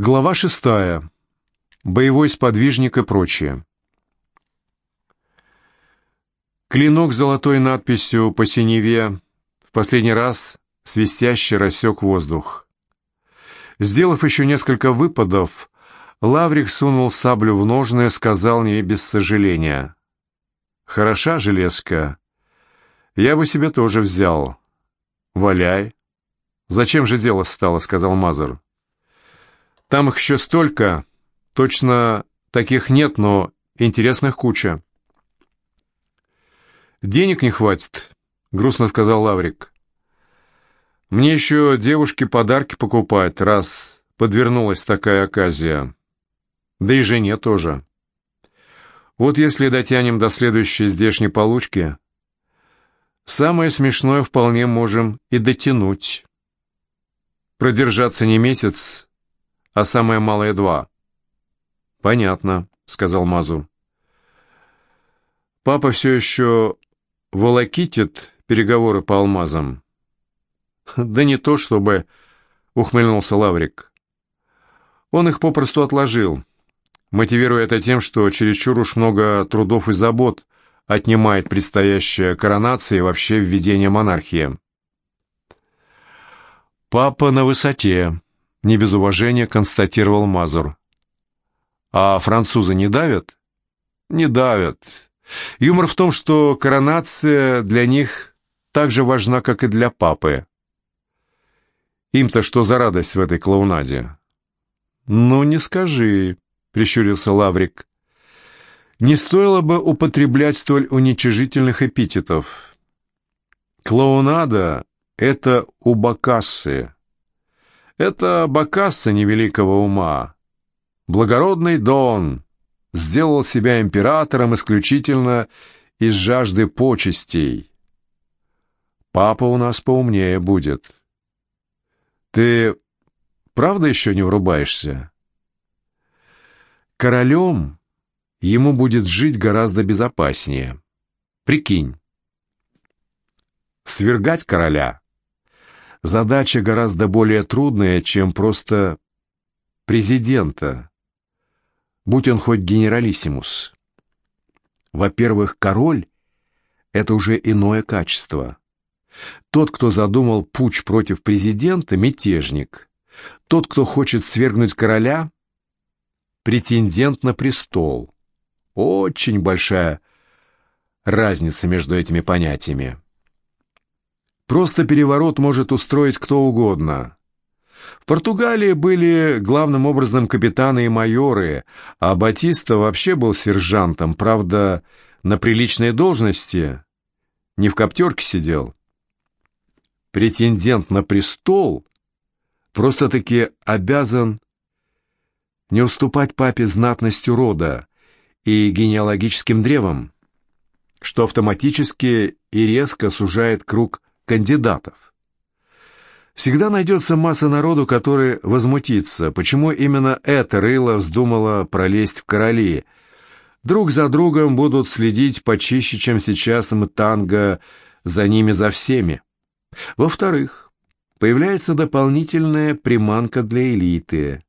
Глава шестая. Боевой сподвижник и прочее. Клинок с золотой надписью по синеве в последний раз свистяще рассек воздух. Сделав еще несколько выпадов, Лаврик сунул саблю в ножны сказал не без сожаления. «Хороша железка. Я бы себе тоже взял. Валяй». «Зачем же дело стало?» — сказал Мазур. «Там их еще столько. Точно таких нет, но интересных куча». «Денег не хватит», — грустно сказал Лаврик. «Мне еще девушке подарки покупать, раз подвернулась такая оказия. Да и жене тоже. Вот если дотянем до следующей здешней получки, самое смешное вполне можем и дотянуть. Продержаться не месяц, а самое малое два». «Понятно», — сказал Мазу. «Папа все еще волокитит переговоры по алмазам. Да не то чтобы, ухмыльнулся Лаврик. Он их попросту отложил, мотивируя это тем, что чересчур уж много трудов и забот отнимает предстоящая коронация и вообще введение монархии. «Папа на высоте», — не без уважения констатировал Мазур. «А французы не давят?» «Не давят. Юмор в том, что коронация для них так же важна, как и для папы. Им-то что за радость в этой клоунаде? «Ну, не скажи», — прищурился Лаврик. «Не стоило бы употреблять столь уничижительных эпитетов. Клоунада — это у Бакассы. Это Бакасса невеликого ума. Благородный Дон, сделал себя императором исключительно из жажды почестей. Папа у нас поумнее будет. Ты правда еще не врубаешься? Королем ему будет жить гораздо безопаснее. Прикинь. Свергать короля — задача гораздо более трудная, чем просто президента будь он хоть генералиссимус. Во-первых, король — это уже иное качество. Тот, кто задумал путь против президента — мятежник. Тот, кто хочет свергнуть короля — претендент на престол. Очень большая разница между этими понятиями. Просто переворот может устроить кто угодно. В Португалии были главным образом капитаны и майоры, а Батиста вообще был сержантом, правда, на приличной должности, не в коптерке сидел. Претендент на престол просто-таки обязан не уступать папе знатностью рода и генеалогическим древом, что автоматически и резко сужает круг кандидатов. Всегда найдется масса народу, который возмутится, почему именно эта рыла вздумала пролезть в короли. Друг за другом будут следить почище, чем сейчас мтанга за ними за всеми. Во-вторых, появляется дополнительная приманка для элиты.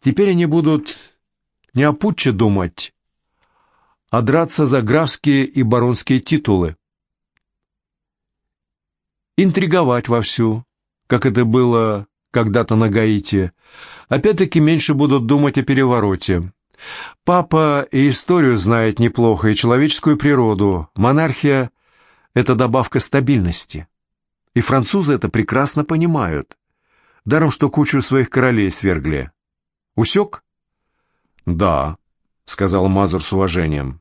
Теперь они будут не о путче думать, а драться за графские и баронские титулы. Интриговать вовсю, как это было когда-то на Гаити, опять-таки меньше будут думать о перевороте. Папа и историю знает неплохо, и человеческую природу. Монархия — это добавка стабильности. И французы это прекрасно понимают. Даром, что кучу своих королей свергли. Усек? Да, — сказал Мазур с уважением.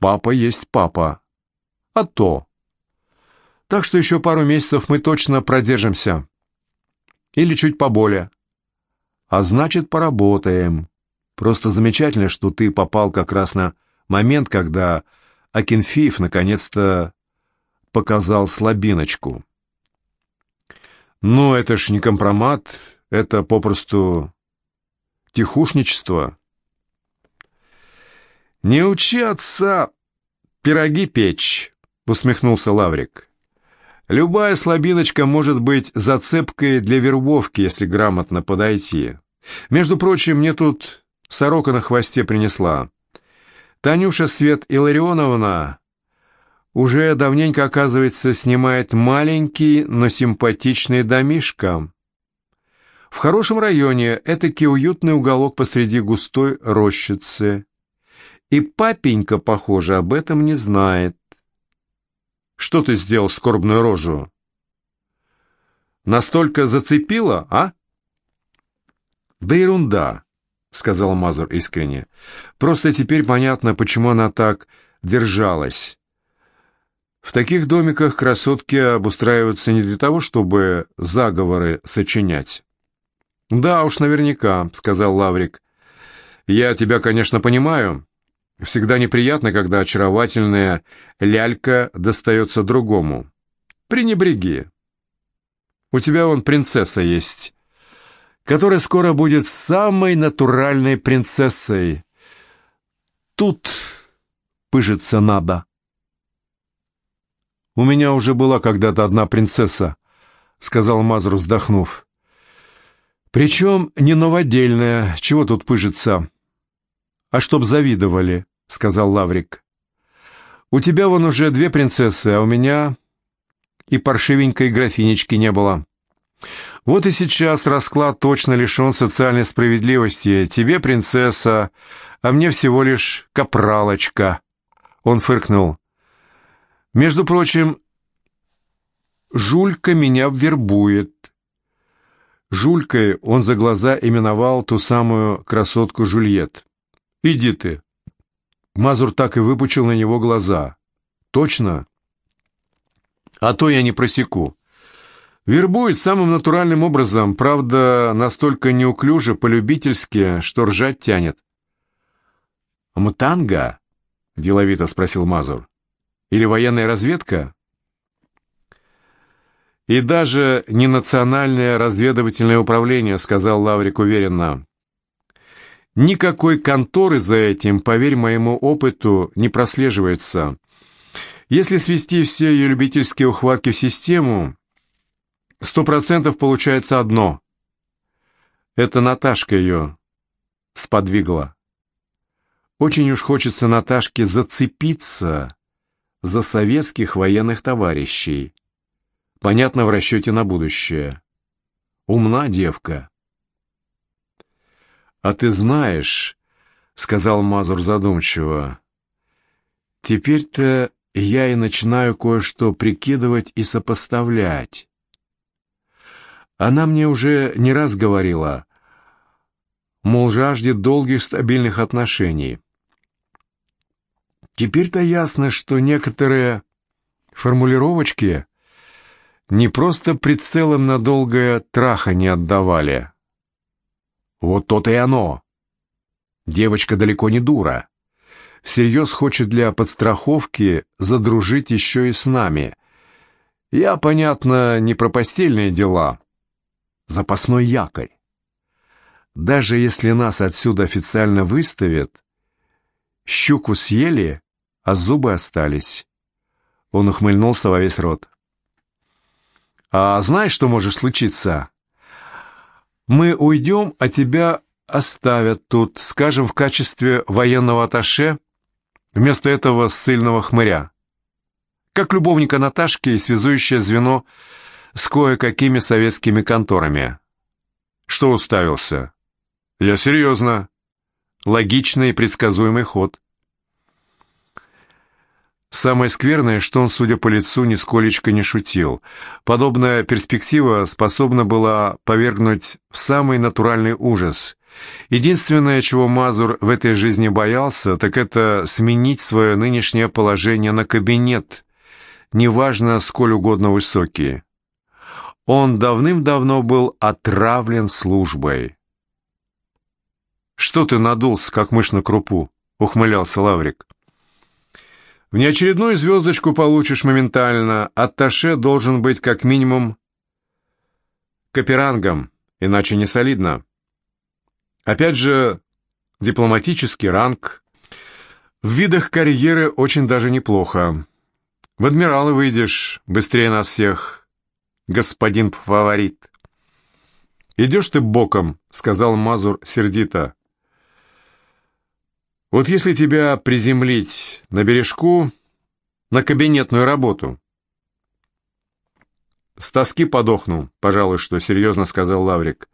Папа есть папа. А то. Так что еще пару месяцев мы точно продержимся. Или чуть поболее. А значит, поработаем. Просто замечательно, что ты попал как раз на момент, когда Акинфиев наконец-то показал слабиночку. Ну, это ж не компромат, это попросту тихушничество. «Не учи отца пироги печь», — усмехнулся Лаврик. Любая слабиночка может быть зацепкой для вербовки, если грамотно подойти. Между прочим, мне тут сорока на хвосте принесла. Танюша Свет Илларионовна уже давненько, оказывается, снимает маленький, но симпатичный домишко. В хорошем районе этакий уютный уголок посреди густой рощицы. И папенька, похоже, об этом не знает. Что ты сделал скорбную рожу? Настолько зацепило, а? Да ерунда, сказал Мазур искренне. Просто теперь понятно, почему она так держалась. В таких домиках красотки обустраиваются не для того, чтобы заговоры сочинять. «Да уж, наверняка», — сказал Лаврик. «Я тебя, конечно, понимаю. Всегда неприятно, когда очаровательная лялька достается другому. Пренебреги. У тебя вон принцесса есть, которая скоро будет самой натуральной принцессой. Тут пыжиться надо». «У меня уже была когда-то одна принцесса», — сказал Мазур, вздохнув. Причем не новодельная, чего тут пыжиться? А чтоб завидовали, сказал Лаврик. У тебя вон уже две принцессы, а у меня и паршивенькой графинечки не было. Вот и сейчас расклад точно лишен социальной справедливости. Тебе принцесса, а мне всего лишь капралочка. Он фыркнул. Между прочим, Жулька меня вербует. Жулькой он за глаза именовал ту самую красотку Жульет. «Иди ты!» Мазур так и выпучил на него глаза. «Точно?» «А то я не просеку. Вербует самым натуральным образом, правда, настолько неуклюже, полюбительски, что ржать тянет». «Мтанга?» — деловито спросил Мазур. «Или военная разведка?» «И даже не национальное разведывательное управление», — сказал Лаврик уверенно. «Никакой конторы за этим, поверь моему опыту, не прослеживается. Если свести все ее любительские ухватки в систему, сто процентов получается одно. Это Наташка ее сподвигла. Очень уж хочется Наташке зацепиться за советских военных товарищей» Понятно в расчете на будущее. Умна девка. «А ты знаешь, — сказал Мазур задумчиво, — теперь-то я и начинаю кое-что прикидывать и сопоставлять. Она мне уже не раз говорила, мол, жаждет долгих стабильных отношений. Теперь-то ясно, что некоторые формулировочки не просто прицелом на долгое траха не отдавали. Вот то-то и оно. Девочка далеко не дура. Всерьез хочет для подстраховки задружить еще и с нами. Я, понятно, не про постельные дела. Запасной якорь. Даже если нас отсюда официально выставят, щуку съели, а зубы остались. Он ухмыльнулся во весь рот. А знаешь, что может случиться? Мы уйдем, а тебя оставят тут, скажем, в качестве военного атташе, вместо этого ссыльного хмыря. Как любовника Наташки и связующее звено с кое-какими советскими конторами. Что уставился? Я серьезно. Логичный и предсказуемый ход. Самое скверное, что он, судя по лицу, нисколечко не шутил. Подобная перспектива способна была повергнуть в самый натуральный ужас. Единственное, чего Мазур в этой жизни боялся, так это сменить свое нынешнее положение на кабинет, неважно, сколь угодно высокий. Он давным-давно был отравлен службой. «Что ты надулся, как мышь на крупу?» — ухмылялся Лаврик. Внеочередную звездочку получишь моментально. Атташе должен быть как минимум каперангом, иначе не солидно. Опять же, дипломатический ранг. В видах карьеры очень даже неплохо. В адмиралы выйдешь быстрее нас всех, господин фаворит. «Идешь ты боком», — сказал Мазур сердито. «Вот если тебя приземлить на бережку, на кабинетную работу...» «С тоски подохну, пожалуй, что серьезно», — сказал Лаврик.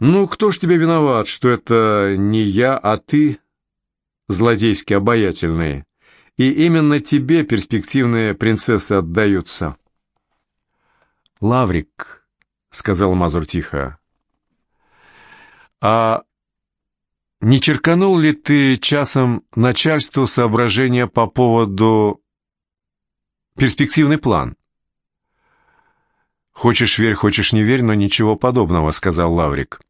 «Ну, кто ж тебе виноват, что это не я, а ты, злодейски обаятельные, и именно тебе перспективные принцессы отдаются?» «Лаврик», — сказал Мазур тихо, — «а не черканул ли ты часом начальству соображения по поводу перспективный план?» «Хочешь верь, хочешь не верь, но ничего подобного», — сказал Лаврик.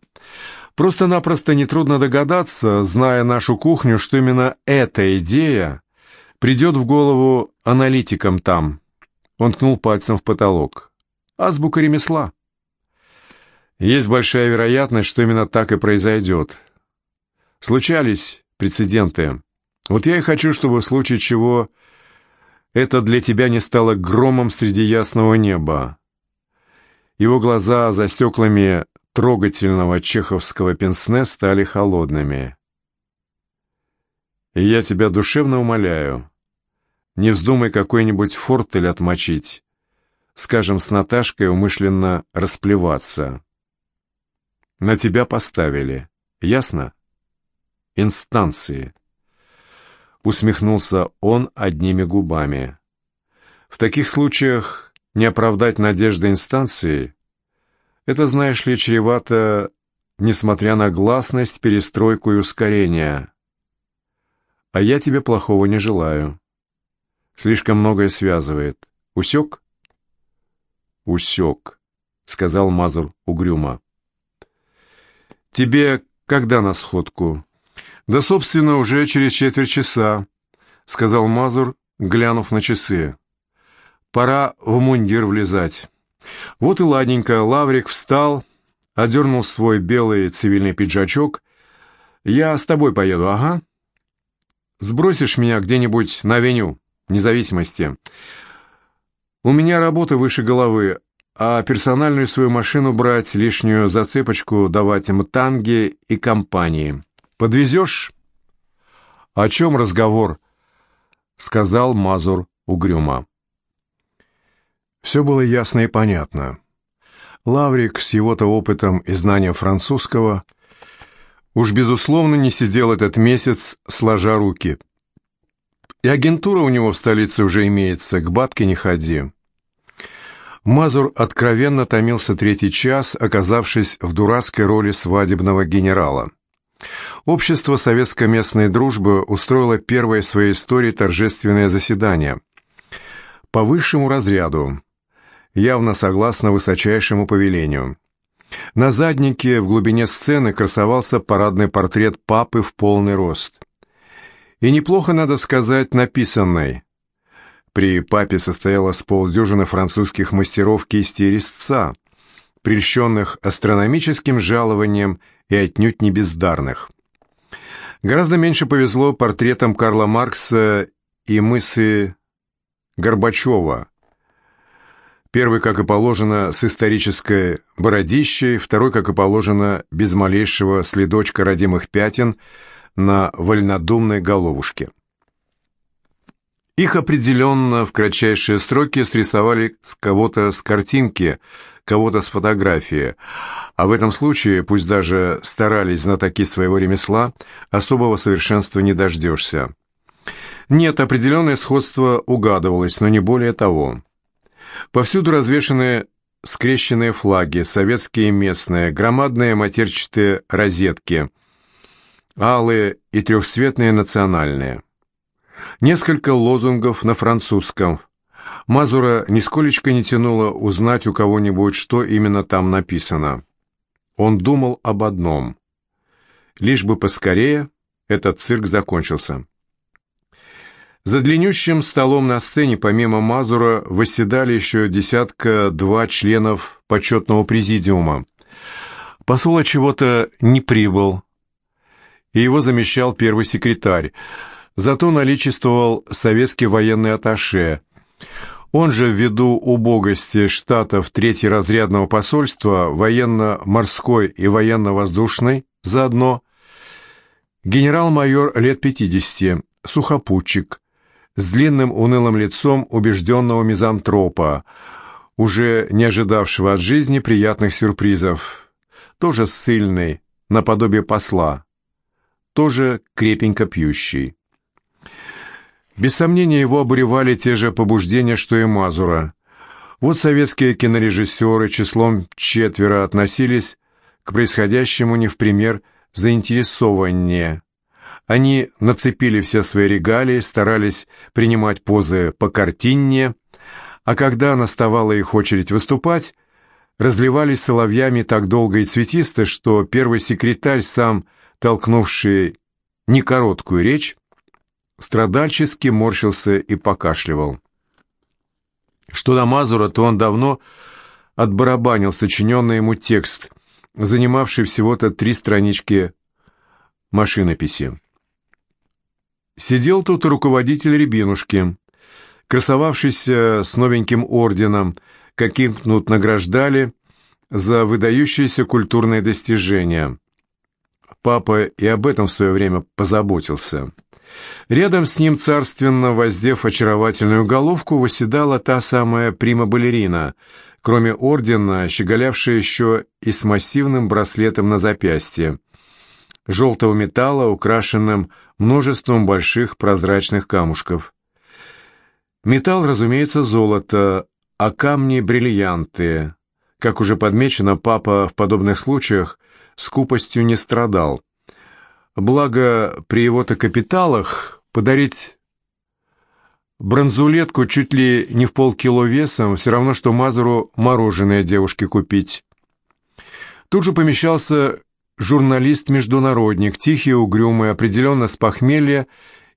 «Просто-напросто нетрудно догадаться, зная нашу кухню, что именно эта идея придет в голову аналитикам там». Он ткнул пальцем в потолок. «Азбука ремесла». Есть большая вероятность, что именно так и произойдет. Случались прецеденты. Вот я и хочу, чтобы в случае чего это для тебя не стало громом среди ясного неба. Его глаза за стеклами трогательного чеховского пенсне стали холодными. И я тебя душевно умоляю, не вздумай какой-нибудь фортель отмочить, скажем, с Наташкой умышленно расплеваться. На тебя поставили, ясно? Инстанции. Усмехнулся он одними губами. В таких случаях не оправдать надежды инстанции — это, знаешь ли, чревато, несмотря на гласность, перестройку и ускорение. А я тебе плохого не желаю. Слишком многое связывает. Усек? Усек, — сказал Мазур угрюмо. Тебе когда на сходку? Да, собственно, уже через четверть часа, — сказал Мазур, глянув на часы. Пора в мундир влезать. Вот и ладненько, Лаврик встал, одернул свой белый цивильный пиджачок. «Я с тобой поеду, ага. Сбросишь меня где-нибудь на авеню, независимости. У меня работа выше головы, а персональную свою машину брать, лишнюю зацепочку давать им танги и компании. Подвезешь?» «О чем разговор?» — сказал Мазур угрюмо. Все было ясно и понятно. Лаврик с его-то опытом и знанием французского уж безусловно не сидел этот месяц сложа руки. И агентура у него в столице уже имеется, к бабке не ходи. Мазур откровенно томился третий час, оказавшись в дурацкой роли свадебного генерала. Общество советско местной дружбы устроило первое в своей истории торжественное заседание. По высшему разряду, явно согласно высочайшему повелению. На заднике в глубине сцены красовался парадный портрет папы в полный рост. И неплохо, надо сказать, написанный. При папе состояло с полдюжины французских мастеров кисти резца, прельщенных астрономическим жалованием и отнюдь не бездарных. Гораздо меньше повезло портретам Карла Маркса и мысы Горбачева, Первый, как и положено, с исторической бородищей, второй, как и положено, без малейшего следочка родимых пятен на вольнодумной головушке. Их определенно в кратчайшие сроки срисовали с кого-то с картинки, кого-то с фотографии, а в этом случае, пусть даже старались знатоки своего ремесла, особого совершенства не дождешься. Нет, определенное сходство угадывалось, но не более того. Повсюду развешаны скрещенные флаги, советские и местные, громадные матерчатые розетки, алые и трехцветные национальные. Несколько лозунгов на французском. Мазура нисколечко не тянуло узнать у кого-нибудь, что именно там написано. Он думал об одном. Лишь бы поскорее этот цирк закончился. За длиннющим столом на сцене, помимо Мазура, восседали еще десятка-два членов почетного президиума. Посол чего-то не прибыл, и его замещал первый секретарь. Зато наличествовал советский военный атташе. Он же ввиду убогости штатов третьеразрядного посольства, военно-морской и военно-воздушной заодно, генерал-майор лет 50, сухопутчик, с длинным унылым лицом убежденного мизантропа, уже не ожидавшего от жизни приятных сюрпризов, тоже ссыльный, наподобие посла, тоже крепенько пьющий. Без сомнения, его обуревали те же побуждения, что и Мазура. Вот советские кинорежиссеры числом четверо относились к происходящему не в пример заинтересованнее. Они нацепили все свои регалии, старались принимать позы покартиннее, а когда наставала их очередь выступать, разливались соловьями так долго и цветисто, что первый секретарь, сам толкнувший некороткую речь, страдальчески морщился и покашливал. Что до Мазура, то он давно отбарабанил сочиненный ему текст, занимавший всего-то три странички машинописи. Сидел тут руководитель Рябинушки, красовавшийся с новеньким орденом, каким тут награждали за выдающиеся культурные достижения. Папа и об этом в свое время позаботился. Рядом с ним, царственно воздев очаровательную головку, восседала та самая прима-балерина, кроме ордена, щеголявшая еще и с массивным браслетом на запястье, желтого металла, украшенным множеством больших прозрачных камушков. Металл, разумеется, золото, а камни — бриллианты. Как уже подмечено, папа в подобных случаях скупостью не страдал. Благо, при его-то капиталах подарить бронзулетку чуть ли не в полкило весом, все равно, что Мазуру мороженое девушке купить. Тут же помещался журналист-международник, тихий, угрюмый, определенно с похмелья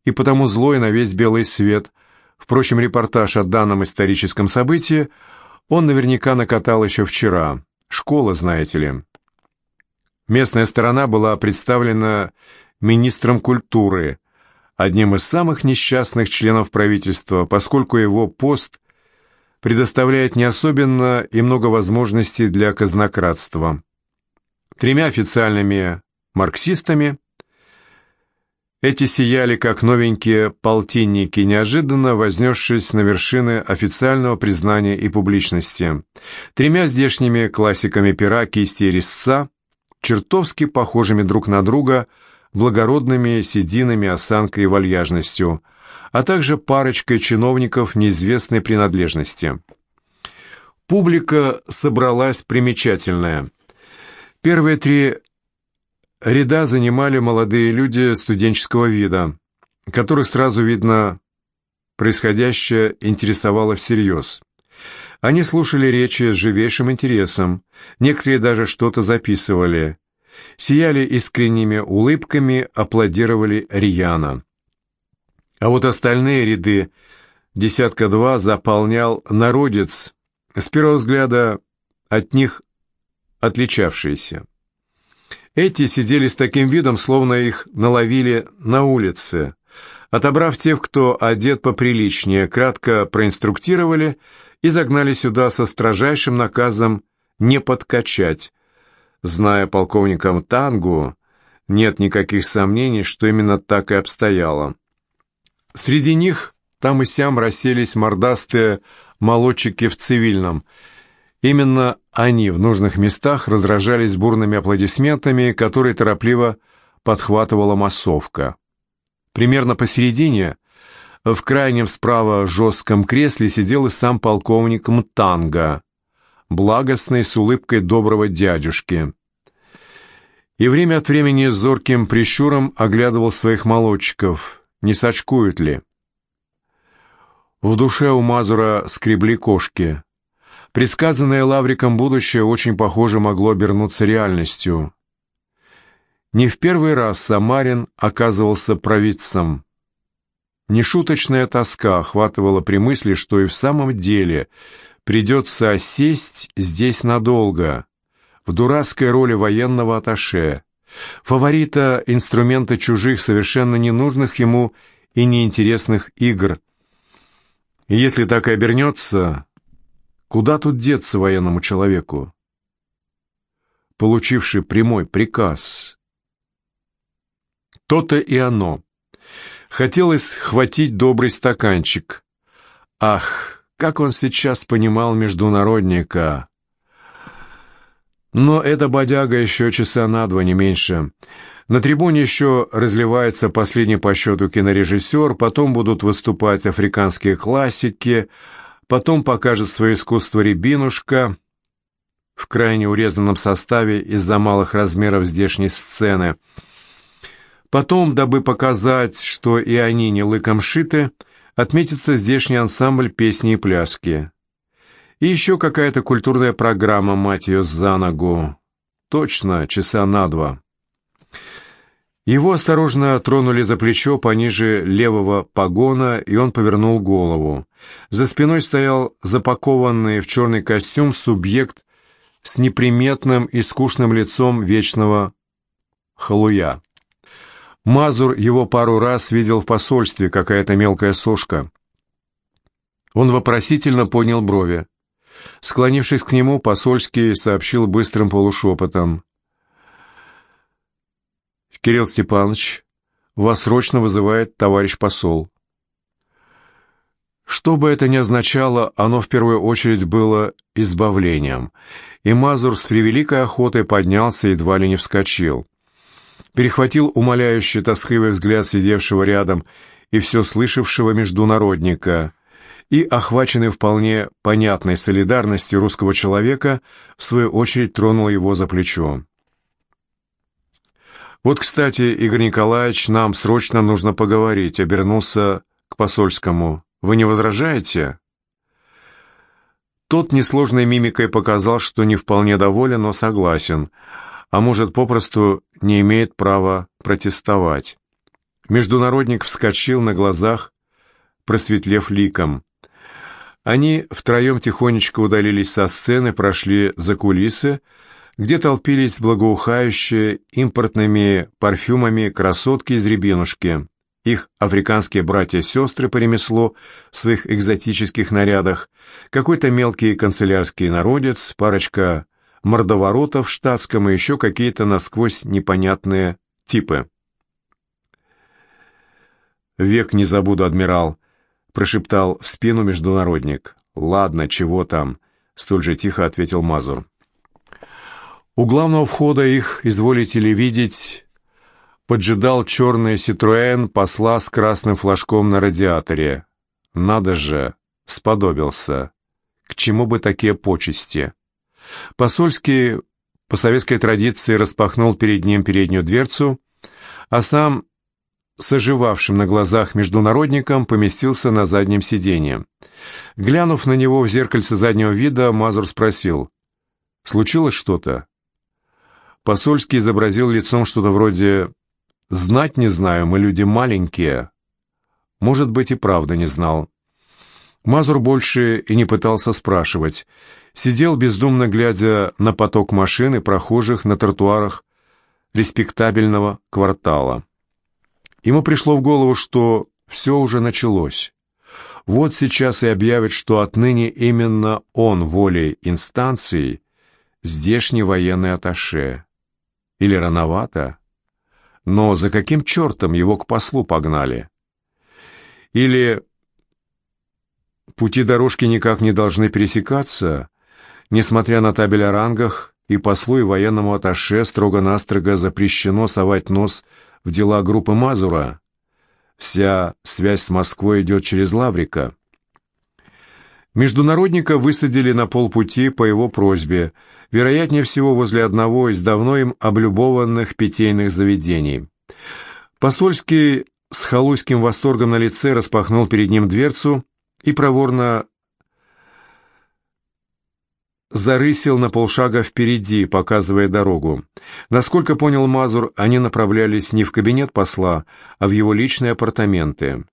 и потому злой на весь белый свет. Впрочем, репортаж о данном историческом событии он наверняка накатал еще вчера. Школа, знаете ли. Местная сторона была представлена министром культуры, одним из самых несчастных членов правительства, поскольку его пост предоставляет не особенно и много возможностей для казнократства. Тремя официальными марксистами эти сияли как новенькие полтинники, неожиданно вознесшись на вершины официального признания и публичности. Тремя здешними классиками пера, кисти и резца – чертовски похожими друг на друга, благородными сединами, осанкой и вальяжностью, а также парочкой чиновников неизвестной принадлежности. Публика собралась примечательная. Первые три ряда занимали молодые люди студенческого вида, которых сразу видно происходящее интересовало всерьез. Они слушали речи с живейшим интересом, некоторые даже что-то записывали. Сияли искренними улыбками, аплодировали рьяно. А вот остальные ряды, десятка-два, заполнял народец, с первого взгляда от них отличавшиеся. Эти сидели с таким видом, словно их наловили на улице. Отобрав тех, кто одет поприличнее, кратко проинструктировали – и загнали сюда со строжайшим наказом не подкачать. Зная полковникам Тангу, нет никаких сомнений, что именно так и обстояло. Среди них там и сям расселись мордастые молодчики в цивильном. Именно они в нужных местах раздражались бурными аплодисментами, которые торопливо подхватывала массовка. Примерно посередине в крайнем справа жестком кресле сидел и сам полковник Мтанга, благостный с улыбкой доброго дядюшки. И время от времени с зорким прищуром оглядывал своих молодчиков, не сочкуют ли. В душе у Мазура скребли кошки. Предсказанное Лавриком будущее очень похоже могло обернуться реальностью. Не в первый раз Самарин оказывался провидцем. Нешуточная тоска охватывала при мысли, что и в самом деле придется осесть здесь надолго, в дурацкой роли военного аташе, фаворита инструмента чужих, совершенно ненужных ему и неинтересных игр. И если так и обернется, куда тут деться военному человеку? Получивший прямой приказ. То-то и оно. Хотелось схватить добрый стаканчик. Ах, как он сейчас понимал международника! Но эта бодяга еще часа на два, не меньше. На трибуне еще разливается последний по счету кинорежиссер, потом будут выступать африканские классики, потом покажет свое искусство Рябинушка в крайне урезанном составе из-за малых размеров здешней сцены. Потом, дабы показать, что и они не лыком шиты, отметится здешний ансамбль песни и пляски. И еще какая-то культурная программа, мать ее, за ногу. Точно, часа на два. Его осторожно тронули за плечо пониже левого погона, и он повернул голову. За спиной стоял запакованный в черный костюм субъект с неприметным и скучным лицом вечного халуя. Мазур его пару раз видел в посольстве, какая-то мелкая сошка. Он вопросительно поднял брови. Склонившись к нему, посольский сообщил быстрым полушепотом. «Кирилл Степанович, вас срочно вызывает товарищ посол». Что бы это ни означало, оно в первую очередь было избавлением, и Мазур с превеликой охотой поднялся и едва ли не вскочил. Перехватил умоляющий тоскливый взгляд сидевшего рядом и все слышавшего международника, и, охваченный вполне понятной солидарностью русского человека, в свою очередь тронул его за плечо. «Вот, кстати, Игорь Николаевич, нам срочно нужно поговорить», — обернулся к посольскому. «Вы не возражаете?» Тот несложной мимикой показал, что не вполне доволен, но согласен, а может, попросту не имеет права протестовать. Международник вскочил на глазах, просветлев ликом. Они втроем тихонечко удалились со сцены, прошли за кулисы, где толпились благоухающие импортными парфюмами красотки из Рябинушки, их африканские братья-сестры по ремеслу в своих экзотических нарядах, какой-то мелкий канцелярский народец, парочка мордоворотов в штатском и еще какие-то насквозь непонятные типы. «Век не забуду, адмирал», — прошептал в спину международник. «Ладно, чего там?» — столь же тихо ответил Мазур. У главного входа их, изволите ли видеть, поджидал черный Ситруэн посла с красным флажком на радиаторе. Надо же, сподобился. К чему бы такие почести? Посольский по советской традиции распахнул перед ним переднюю дверцу, а сам с оживавшим на глазах международником поместился на заднем сиденье. Глянув на него в зеркальце заднего вида, Мазур спросил, «Случилось что-то?» Посольский изобразил лицом что-то вроде «Знать не знаю, мы люди маленькие». Может быть, и правда не знал. Мазур больше и не пытался спрашивать. Сидел, бездумно глядя на поток машин и прохожих на тротуарах респектабельного квартала. Ему пришло в голову, что все уже началось. Вот сейчас и объявят, что отныне именно он волей инстанции здешний военный атташе. Или рановато? Но за каким чертом его к послу погнали? Или пути дорожки никак не должны пересекаться, несмотря на табель о рангах, и послу и военному атташе строго-настрого запрещено совать нос в дела группы Мазура. Вся связь с Москвой идет через Лаврика. Международника высадили на полпути по его просьбе, вероятнее всего возле одного из давно им облюбованных питейных заведений. Посольский с халуйским восторгом на лице распахнул перед ним дверцу и проворно зарысил на полшага впереди, показывая дорогу. Насколько понял Мазур, они направлялись не в кабинет посла, а в его личные апартаменты.